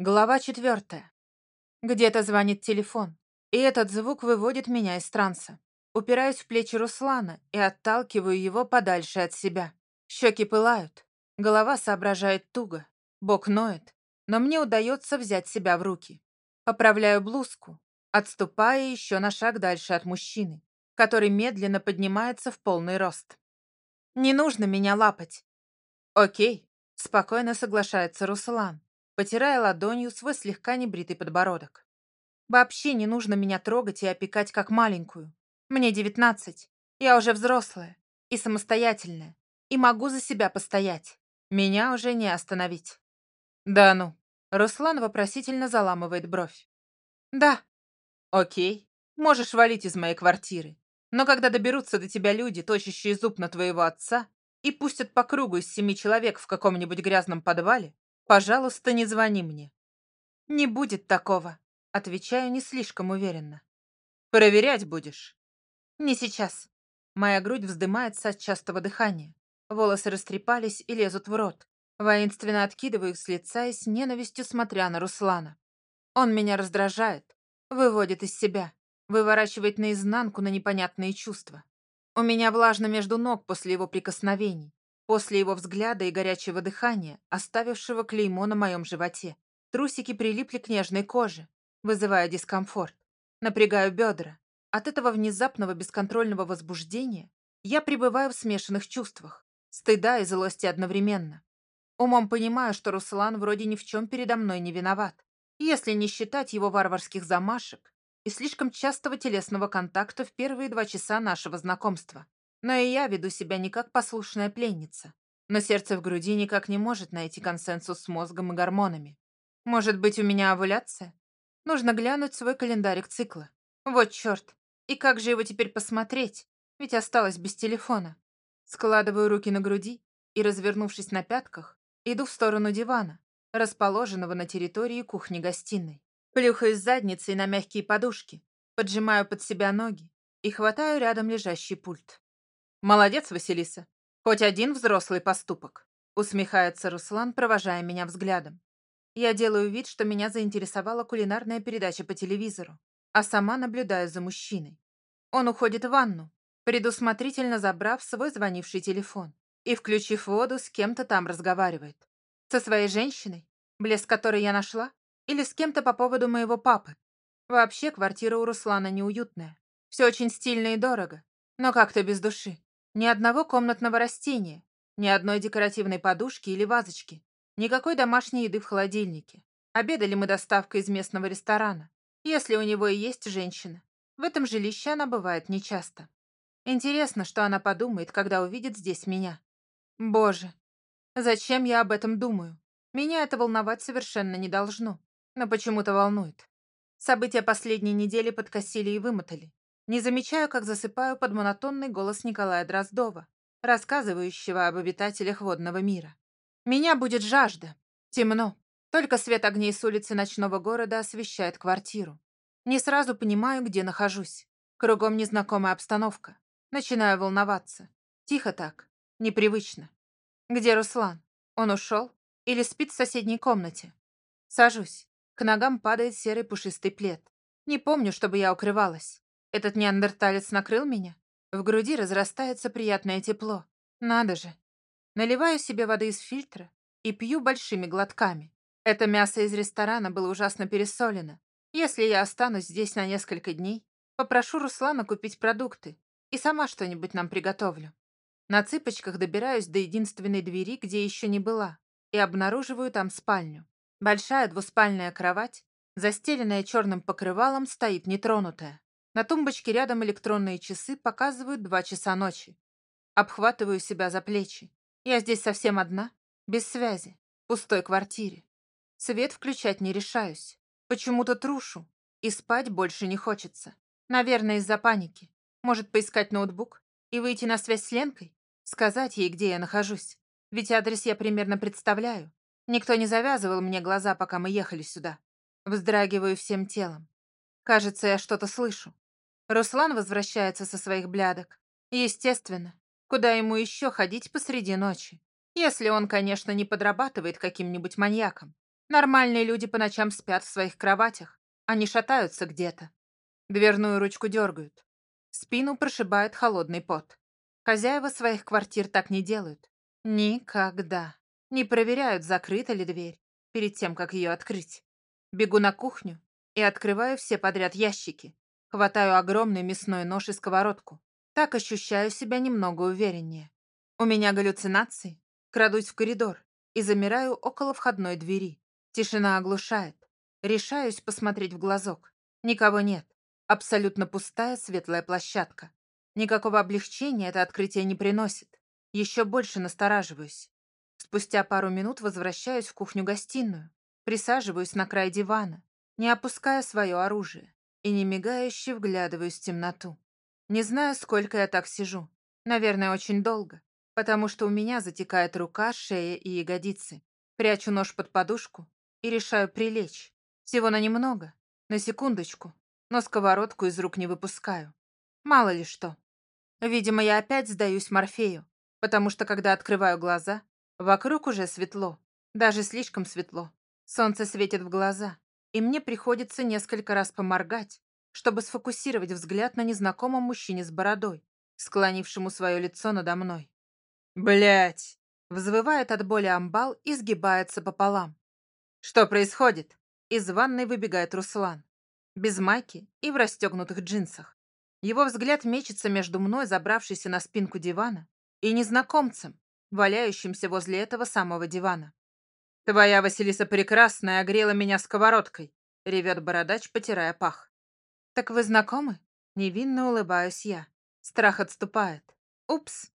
Глава четвертая. Где-то звонит телефон, и этот звук выводит меня из транса. Упираюсь в плечи Руслана и отталкиваю его подальше от себя. Щеки пылают, голова соображает туго, бок ноет, но мне удается взять себя в руки. Поправляю блузку, отступая еще на шаг дальше от мужчины, который медленно поднимается в полный рост. «Не нужно меня лапать». «Окей», — спокойно соглашается Руслан, потирая ладонью свой слегка небритый подбородок. «Вообще не нужно меня трогать и опекать как маленькую. Мне девятнадцать, я уже взрослая и самостоятельная, и могу за себя постоять. Меня уже не остановить». «Да ну». Руслан вопросительно заламывает бровь. «Да». «Окей, можешь валить из моей квартиры. Но когда доберутся до тебя люди, точащие зуб на твоего отца, и пустят по кругу из семи человек в каком-нибудь грязном подвале, пожалуйста, не звони мне». «Не будет такого», — отвечаю не слишком уверенно. «Проверять будешь?» «Не сейчас». Моя грудь вздымается от частого дыхания. Волосы растрепались и лезут в рот. Воинственно откидываю их с лица и с ненавистью смотря на Руслана. Он меня раздражает, выводит из себя, выворачивает наизнанку на непонятные чувства. У меня влажно между ног после его прикосновений, после его взгляда и горячего дыхания, оставившего клеймо на моем животе. Трусики прилипли к нежной коже, вызывая дискомфорт. Напрягаю бедра. От этого внезапного бесконтрольного возбуждения я пребываю в смешанных чувствах, стыда и злости одновременно. Умом понимаю, что Руслан вроде ни в чем передо мной не виноват, если не считать его варварских замашек и слишком частого телесного контакта в первые два часа нашего знакомства. Но и я веду себя не как послушная пленница. Но сердце в груди никак не может найти консенсус с мозгом и гормонами. Может быть, у меня овуляция? Нужно глянуть свой календарик цикла. Вот черт. И как же его теперь посмотреть? Ведь осталось без телефона. Складываю руки на груди и, развернувшись на пятках, иду в сторону дивана, расположенного на территории кухни-гостиной. Плюхаюсь задницей на мягкие подушки, поджимаю под себя ноги и хватаю рядом лежащий пульт. «Молодец, Василиса. Хоть один взрослый поступок», — усмехается Руслан, провожая меня взглядом. Я делаю вид, что меня заинтересовала кулинарная передача по телевизору, а сама наблюдаю за мужчиной. Он уходит в ванну, предусмотрительно забрав свой звонивший телефон и, включив воду, с кем-то там разговаривает. Со своей женщиной, блеск которой я нашла, или с кем-то по поводу моего папы. Вообще, квартира у Руслана неуютная. Все очень стильно и дорого, но как-то без души. Ни одного комнатного растения, ни одной декоративной подушки или вазочки, никакой домашней еды в холодильнике. Обедали мы доставкой из местного ресторана, если у него и есть женщина. В этом жилище она бывает нечасто. Интересно, что она подумает, когда увидит здесь меня. Боже, зачем я об этом думаю? Меня это волновать совершенно не должно но почему-то волнует. События последней недели подкосили и вымотали. Не замечаю, как засыпаю под монотонный голос Николая Дроздова, рассказывающего об обитателях водного мира. Меня будет жажда. Темно. Только свет огней с улицы ночного города освещает квартиру. Не сразу понимаю, где нахожусь. Кругом незнакомая обстановка. Начинаю волноваться. Тихо так. Непривычно. Где Руслан? Он ушел? Или спит в соседней комнате? Сажусь. К ногам падает серый пушистый плед. Не помню, чтобы я укрывалась. Этот неандерталец накрыл меня. В груди разрастается приятное тепло. Надо же. Наливаю себе воды из фильтра и пью большими глотками. Это мясо из ресторана было ужасно пересолено. Если я останусь здесь на несколько дней, попрошу Руслана купить продукты и сама что-нибудь нам приготовлю. На цыпочках добираюсь до единственной двери, где еще не была, и обнаруживаю там спальню. Большая двуспальная кровать, застеленная черным покрывалом, стоит нетронутая. На тумбочке рядом электронные часы показывают два часа ночи. Обхватываю себя за плечи. Я здесь совсем одна, без связи, в пустой квартире. Свет включать не решаюсь. Почему-то трушу, и спать больше не хочется. Наверное, из-за паники. Может, поискать ноутбук и выйти на связь с Ленкой? Сказать ей, где я нахожусь. Ведь адрес я примерно представляю. Никто не завязывал мне глаза, пока мы ехали сюда. Вздрагиваю всем телом. Кажется, я что-то слышу. Руслан возвращается со своих блядок. Естественно. Куда ему еще ходить посреди ночи? Если он, конечно, не подрабатывает каким-нибудь маньяком. Нормальные люди по ночам спят в своих кроватях, они шатаются где-то. Дверную ручку дергают. Спину прошибает холодный пот. Хозяева своих квартир так не делают. Никогда. Не проверяют, закрыта ли дверь, перед тем, как ее открыть. Бегу на кухню и открываю все подряд ящики. Хватаю огромный мясной нож и сковородку. Так ощущаю себя немного увереннее. У меня галлюцинации. Крадусь в коридор и замираю около входной двери. Тишина оглушает. Решаюсь посмотреть в глазок. Никого нет. Абсолютно пустая светлая площадка. Никакого облегчения это открытие не приносит. Еще больше настораживаюсь. Спустя пару минут возвращаюсь в кухню-гостиную, присаживаюсь на край дивана, не опуская свое оружие, и не мигающе вглядываюсь в темноту. Не знаю, сколько я так сижу. Наверное, очень долго, потому что у меня затекает рука, шея и ягодицы. Прячу нож под подушку и решаю прилечь. Всего на немного, на секундочку, но сковородку из рук не выпускаю. Мало ли что. Видимо, я опять сдаюсь Морфею, потому что, когда открываю глаза, вокруг уже светло, даже слишком светло. Солнце светит в глаза, и мне приходится несколько раз поморгать, чтобы сфокусировать взгляд на незнакомом мужчине с бородой, склонившему свое лицо надо мной. Блять! Взвывает от боли амбал и сгибается пополам. Что происходит? Из ванной выбегает Руслан без майки и в расстегнутых джинсах. Его взгляд мечется между мной, забравшейся на спинку дивана, и незнакомцем, валяющимся возле этого самого дивана. «Твоя Василиса Прекрасная огрела меня сковородкой», — ревет бородач, потирая пах. «Так вы знакомы?» Невинно улыбаюсь я. Страх отступает. «Упс,